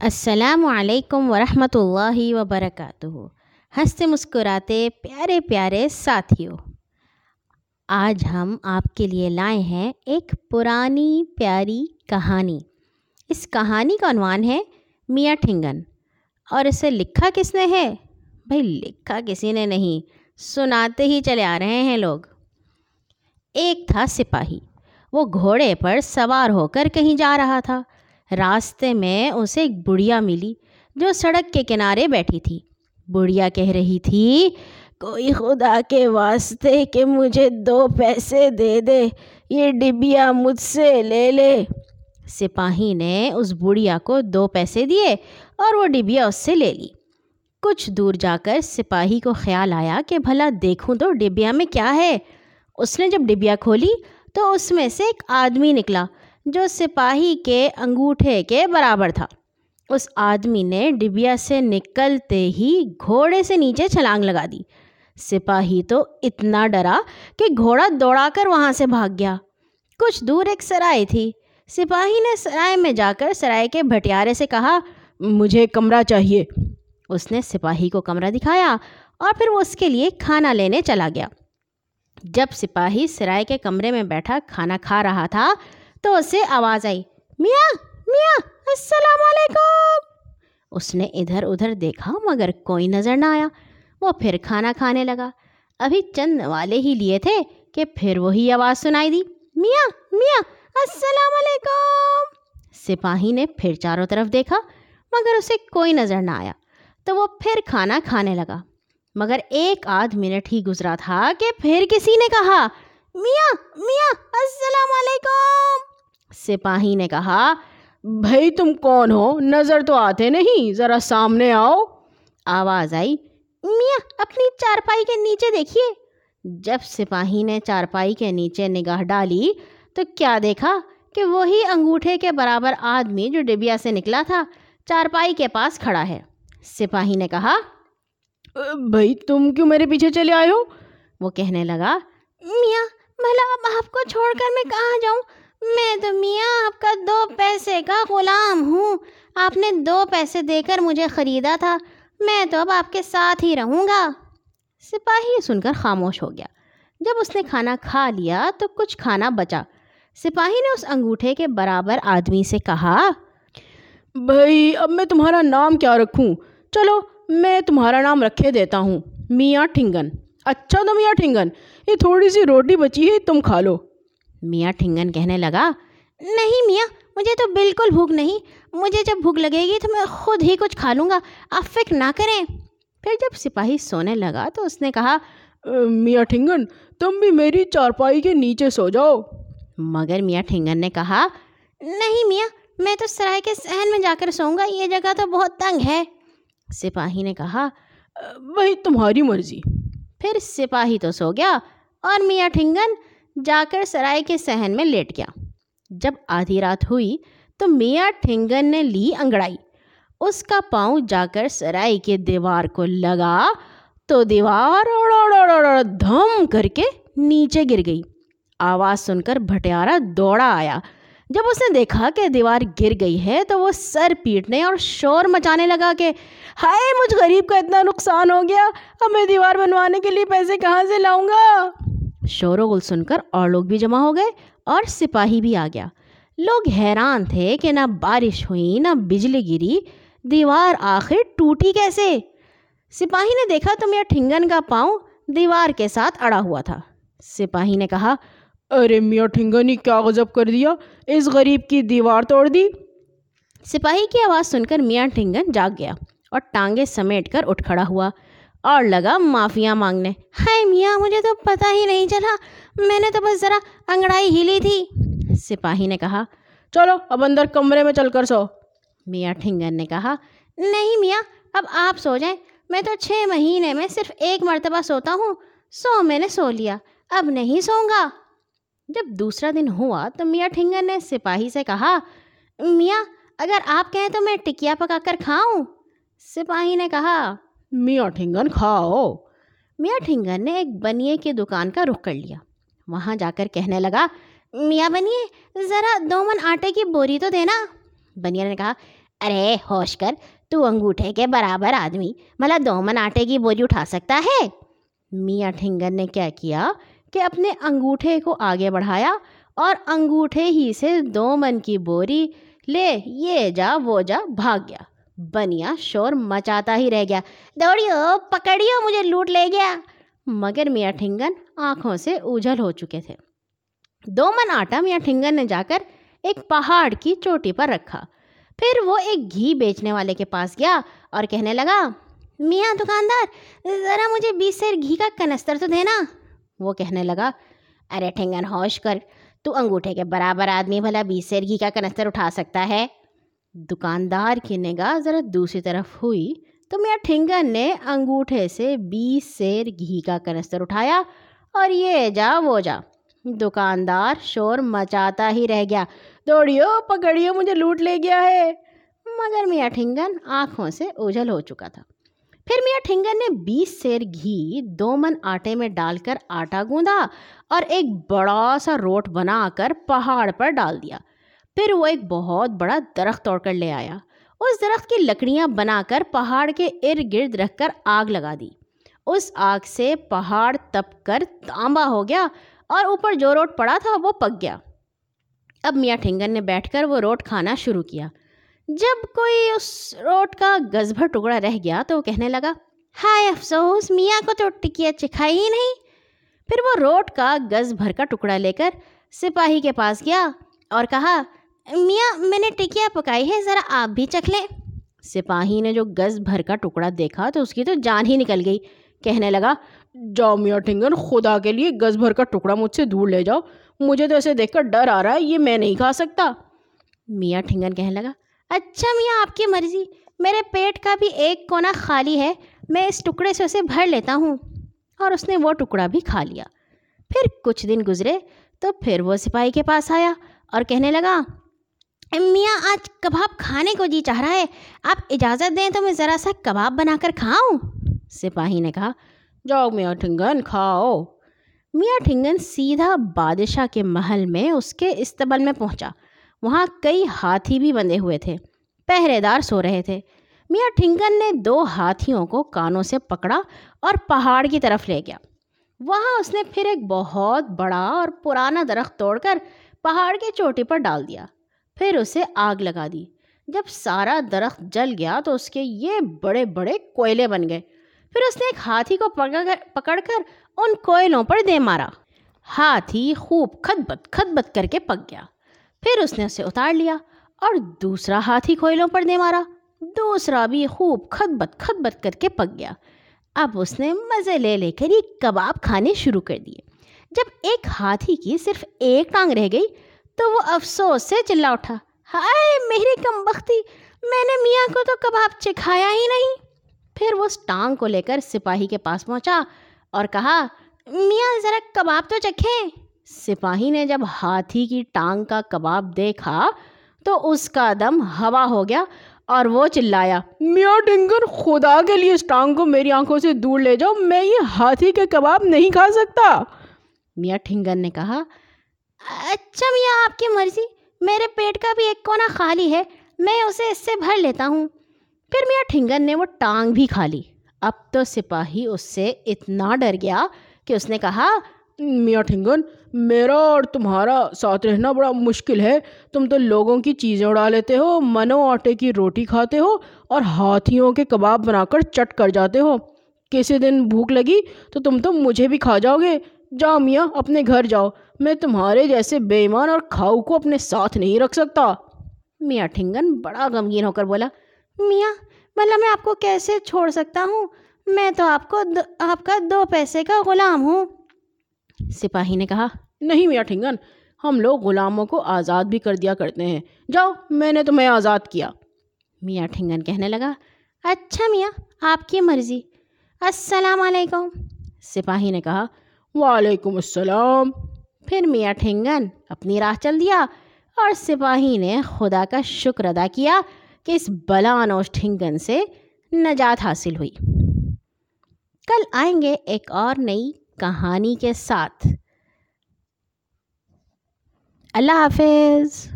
السلام علیکم ورحمۃ اللہ وبرکاتہ۔ ہنستے مسکراتے پیارے پیارے ساتھیوں، آج ہم آپ کے لیے لائے ہیں ایک پرانی پیاری کہانی۔ اس کہانی کا عنوان ہے میاں ٹھنگن۔ اور اسے لکھا کس نے ہے؟ بھائی لکھا کسی نے نہیں، سناتے ہی چلے آ رہے ہیں لوگ۔ ایک تھا سپاہی، وہ گھوڑے پر سوار ہو کر کہیں جا رہا تھا۔ راستے میں اسے ایک بڑھیا ملی جو سڑک کے کنارے بیٹھی تھی۔ بڑھیا کہہ رہی تھی، کوئی خدا کے واسطے کہ مجھے دو پیسے دے دے، یہ ڈبیا مجھ سے لے لے سپاہی نے اس بڑھیا کو دو پیسے دیے اور وہ ڈبیا اس سے لے لی۔ کچھ دور جا کر سپاہی کو خیال آیا کہ بھلا دیکھوں تو ڈبیا میں کیا ہے۔ اس نے جب ڈبیا کھولی تو اس میں سے ایک آدمی نکلا جو سپاہی کے انگوٹھے کے برابر تھا۔ اس آدمی نے ڈبیا سے نکلتے ہی گھوڑے سے نیچے چھلانگ لگا دی۔ سپاہی تو اتنا ڈرا کہ گھوڑا دوڑا کر وہاں سے بھاگ گیا۔ کچھ دور ایک سرائے تھی۔ سپاہی نے سرائے میں جا کر سرائے کے بھٹیارے سے کہا، مجھے کمرہ چاہیے۔ اس نے سپاہی کو کمرہ دکھایا اور پھر وہ اس کے لیے کھانا لینے چلا گیا۔ جب سپاہی سرائے کے کمرے میں بیٹھا، کھانا کھا رہا تھا تو اسے آواز آئی، میاں میاں، السلام علیکم! اس نے ادھر ادھر دیکھا مگر کوئی نظر نہ آیا۔ وہ پھر کھانا کھانے لگا۔ ابھی چند والے ہی لیے تھے کہ پھر وہی آواز سنائی دی۔ میاں میاں، السلام علیکم! سپاہی نے پھر چاروں طرف دیکھا مگر اسے کوئی نظر نہ آیا۔ تو وہ پھر کھانا کھانے لگا۔ مگر ایک آدھ منٹ ہی گزرا تھا کہ پھر کسی نے کہا، میاں میاں، السلام علیکم! سپاہی نے کہا بھائی تم کون ہو؟ نظر تو آتے نہیں، ذرا سامنے آؤ۔ آواز آئی، میاں، اپنی چارپائی کے نیچے دیکھیے۔ جب سپاہی نے چارپائی کے نیچے نگاہ ڈالی، تو کیا دیکھا کہ وہی انگوٹھے کے برابر آدمی جو ڈبیا سے نکلا تھا، چارپائی کے پاس کھڑا ہے۔ سپاہی نے کہا بھائی تم کیوں میرے پیچھے چلے آئے ہو؟ وہ کہنے لگا، میاں، بھلا اب آپ کو چھوڑ کر میں کہاں جاؤں؟ میں تو میاں آپ کا دو پیسے کا غلام ہوں۔ آپ نے دو پیسے دے کر مجھے خریدا تھا۔ میں تو اب آپ کے ساتھ ہی رہوں گا۔ سپاہی سن کر خاموش ہو گیا۔ جب اس نے کھانا کھا لیا تو کچھ کھانا بچا۔ سپاہی نے اس انگوٹھے کے برابر آدمی سے کہا، بھائی، اب میں تمہارا نام کیا رکھوں؟ چلو، میں تمہارا نام رکھے دیتا ہوں۔ میاں ٹھنگن۔ اچھا تو میاں ٹھنگن، یہ تھوڑی سی روٹی بچی ہے، تم کھا لو۔ میاں ٹھنگن کہنے لگا نہیں میاں مجھے تو بالکل بھوک نہیں۔ مجھے جب بھوک لگے گی تو میں خود ہی کچھ کھا لوں گا۔ آپ فکر نہ کریں۔ پھر جب سپاہی سونے لگا تو اس نے کہا میاں ٹھنگن تم بھی میری چارپائی کے نیچے سو جاؤ۔ مگر میاں ٹھنگن نے کہا نہیں میاں میں تو سرائے کے صحن میں جا کر سوؤں گا یہ جگہ تو بہت تنگ ہے۔ سپاہی نے کہا وہی تمہاری مرضی۔ پھر سپاہی تو سو گیا۔ اور میاں ٹھنگن جا کر سرائے کے صحن میں لیٹ گیا۔ جب آدھی رات ہوئی تو میاں ٹھنگن نے لی انگڑائی۔ اس کا پاؤں جا کر سرائے کے دیوار کو لگا تو دیوار دھم کر کے نیچے گر گئی۔ آواز سن کر بھٹیارا دوڑا آیا۔ جب اس نے دیکھا کہ دیوار گر گئی ہے تو وہ سر پیٹنے اور شور مچانے لگا کہ ہائے، مجھ غریب کا اتنا نقصان ہو گیا، اب میں دیوار بنوانے کے لیے پیسے کہاں سے لاؤں گا؟ شور و غل سن کر اور لوگ بھی جمع ہو گئے اور سپاہی بھی آ گیا۔ لوگ حیران تھے کہ نہ بارش ہوئی نہ بجلی گری۔ دیوار آخر ٹوٹی کیسے؟ سپاہی نے دیکھا تو میرا ٹھنگن کا پاؤں دیوار کے ساتھ اڑا ہوا تھا۔ سپاہی نے کہا ارے میاں ٹھنگن کیا غضب کر دیا؟ اس غریب کی دیوار توڑ دی۔ سپاہی کی آواز سن کر میاں ٹھنگن جاگ گیا اور ٹانگیں سمیٹ کر اٹھ کھڑا ہوا۔ اور لگا معافیاں مانگنے۔ ہائے میاں، مجھے تو پتہ ہی نہیں چلا۔ میں نے تو بس ذرا انگڑائی ہلی تھی۔ سپاہی نے کہا، چلو اب اندر کمرے میں چل کر سو۔ میاں ٹھنگن نے کہا، نہیں میاں، اب آپ سو جائیں۔ میں تو چھ مہینے میں صرف ایک مرتبہ سوتا ہوں۔ سو میں نے سو لیا، اب نہیں سوؤں گا۔ جب دوسرا دن ہوا تو میاں ٹھنگن نے سپاہی سے کہا، میاں، اگر آپ کہیں تو میں ٹکیا پکا کر کھاؤں۔ سپاہی نے کہا میاں ٹھنگن کھاؤ۔ میاں ٹھنگن نے ایک بنیے کی دکان کا رخ کر لیا۔ وہاں جا کر کہنے لگا، میاں بنیے، ذرا دو من آٹے کی بوری تو دینا۔ بنیا نے کہا، ارے ہوش کر، تو انگوٹھے کے برابر آدمی ملا دو من آٹے کی بوری اٹھا سکتا ہے۔ میاں ٹھنگر نے کیا کیا کہ اپنے انگوٹھے کو آگے بڑھایا اور انگوٹھے ہی سے دو من کی بوری، لے، یہ جا، وہ جا، بھاگ گیا۔ بنیا، شور مچاتا ہی رہ گیا۔ دوڑیو، پکڑیو، مجھے لوٹ لے گیا۔ مگر میاں ٹھنگن آنکھوں سے اوجھل ہو چکے تھے۔ دو من آٹا میاں ٹھنگن نے جا کر ایک پہاڑ کی چوٹی پر رکھا۔ پھر وہ ایک گھی بیچنے والے کے پاس گیا اور کہنے لگا، میاں دکاندار، ذرا مجھے بیس سیر گھی کا کنستر تو دینا۔ وہ کہنے لگا، ارے ٹھنگن ہوش کر، تو انگوٹھے کے برابر آدمی بھلا بیس سیر گھی کا کنستر اٹھا سکتا ہے۔ دکاندار کی نگاہ ذرا دوسری طرف ہوئی تو میاں ٹھنگن نے انگوٹھے سے بیس سیر گھی کا کنستر اٹھایا اور یہ جا وہ جا۔ دکاندار شور مچاتا ہی رہ گیا۔ دوڑیو، پکڑیو، مجھے لوٹ لے گیا ہے۔ مگر میاں ٹھنگن آنکھوں سے اوجھل ہو چکا تھا۔ پھر میاں ٹھنگن نے بیس سیر گھی دو من آٹے میں ڈال کر آٹا گوندا اور ایک بڑا سا روٹ بنا کر پہاڑ پر ڈال دیا۔ پھر وہ ایک بہت بڑا درخت توڑ کر لے آیا۔ اس درخت کی لکڑیاں بنا کر پہاڑ کے ارد گرد رکھ کر آگ لگا دی۔ اس آگ سے پہاڑ تپ کر تانبا ہو گیا اور اوپر جو روٹ پڑا تھا وہ پک گیا۔ اب میاں ٹھنگن نے بیٹھ کر وہ روٹ کھانا شروع کیا۔ جب کوئی اس روٹ کا گز بھر ٹکڑا رہ گیا تو وہ کہنے لگا، ہائے افسوس، میاں کو تو ٹکیا چکھائی ہی نہیں۔ پھر وہ روٹ کا گز بھر کا ٹکڑا لے کر سپاہی کے پاس گیا اور کہا میاں میں نے ٹکیا پکائی ہے ذرا آپ بھی چکھ لیں۔ سپاہی نے جو گز بھر کا ٹکڑا دیکھا تو اس کی تو جان ہی نکل گئی۔ کہنے لگا جاؤ میاں ٹھنگن خدا کے لیے گز بھر کا ٹکڑا مجھ سے دور لے جاؤ۔ مجھے تو ایسے دیکھ کر ڈر آ رہا ہے یہ میں نہیں کھا سکتا۔ میاں ٹھنگن کہنے لگا اچھا میاں آپ کی مرضی۔ میرے پیٹ کا بھی ایک کونا خالی ہے میں اس ٹکڑے سے اسے بھر لیتا ہوں۔ اور اس نے وہ ٹکڑا بھی کھا لیا۔ پھر کچھ دن گزرے تو پھر وہ سپاہی کے پاس آیا اور کہنے لگا میاں، آج کباب کھانے کو جی چاہ رہا ہے۔ آپ اجازت دیں تو میں ذرا سا کباب بنا کر کھاؤں؟ سپاہی نے کہا، جاؤ میاں ٹھنگن، کھاؤ۔ میاں ٹھنگن سیدھا بادشاہ کے محل میں اس کے استبل میں پہنچا۔ وہاں کئی ہاتھی بھی بندھے ہوئے تھے۔ پہرے دار سو رہے تھے۔ میاں ٹھنگن نے دو ہاتھیوں کو کانوں سے پکڑا اور پہاڑ کی طرف لے گیا۔ وہاں اس نے پھر ایک بہت بڑا اور پرانا درخت توڑ کر پہاڑ کی چوٹی پر ڈال دیا۔ پھر اسے آگ لگا دی۔ جب سارا درخت جل گیا تو اس کے یہ بڑے بڑے کوئلے بن گئے۔ پھر اس نے ایک ہاتھی کو پکڑ کر ان کوئلوں پر دے مارا۔ ہاتھی خوب کھد بت کھد بت کر کے پک گیا۔ پھر اس نے اسے اتار لیا اور دوسرا ہاتھی کوئلوں پر دے مارا۔ دوسرا بھی خوب کھد بت کھد بت کر کے پک گیا۔ اب اس نے مزے لے لے کر یہ کباب کھانے شروع کر دیے۔ جب ایک ہاتھی کی صرف ایک ٹانگ رہ گئی تو وہ افسوس سے چلا اٹھا۔ ہائے میری کم بختی، میں نے میاں کو تو کباب چکھایا ہی نہیں۔ پھر وہ اس ٹانگ کو لے کر سپاہی کے پاس پہنچا اور کہا، میاں ذرا کباب تو چکھیں۔ سپاہی نے جب ہاتھی کی ٹانگ کا کباب دیکھا تو اس کا دم ہوا ہو گیا اور وہ چلایا۔ میاں ڈنگر، خدا کے لیے اس ٹانگ کو میری آنکھوں سے دور لے جاؤ، میں یہ ہاتھی کے کباب نہیں کھا سکتا۔ میاں ٹھنگر نے کہا اچھا میاں، آپ کی مرضی۔ میرے پیٹ کا بھی ایک کونا خالی ہے، میں اسے اس سے بھر لیتا ہوں۔ پھر میاں ٹھنگن نے وہ ٹانگ بھی کھا لی۔ اب تو سپاہی اس سے اتنا ڈر گیا کہ اس نے کہا، میاں ٹھنگن، میرا اور تمہارا ساتھ رہنا بڑا مشکل ہے۔ تم تو لوگوں کی چیزیں اڑا لیتے ہو منو آٹے کی روٹی کھاتے ہو اور ہاتھیوں کے کباب بنا کر چٹ کر جاتے ہو۔ کسی دن بھوک لگی تو تم تو مجھے بھی کھا جاؤ گے۔ جاؤ میاں، اپنے گھر جاؤ۔ میں تمہارے جیسے بے ایمان اور کھاؤ کو اپنے ساتھ نہیں رکھ سکتا۔ میاں ٹھنگن بڑا غمگین ہو کر بولا میاں بھلا میں آپ کو کیسے چھوڑ سکتا ہوں؟ میں تو آپ کو آپ کا دو پیسے کا غلام ہوں۔ سپاہی نے کہا نہیں میاں ٹھنگن ہم لوگ غلاموں کو آزاد بھی کر دیا کرتے ہیں۔ جاؤ میں نے تمہیں آزاد کیا۔ میاں ٹھنگن کہنے لگا اچھا میاں آپ کی مرضی۔ السلام علیکم۔ سپاہی نے کہا وعلیکم السلام۔ پھر میاں ٹھنگن اپنی راہ چل دیا اور سپاہی نے خدا کا شکر ادا کیا کہ اس بلانوش ٹھنگن سے نجات حاصل ہوئی۔ کل آئیں گے ایک اور نئی کہانی کے ساتھ۔ اللہ حافظ۔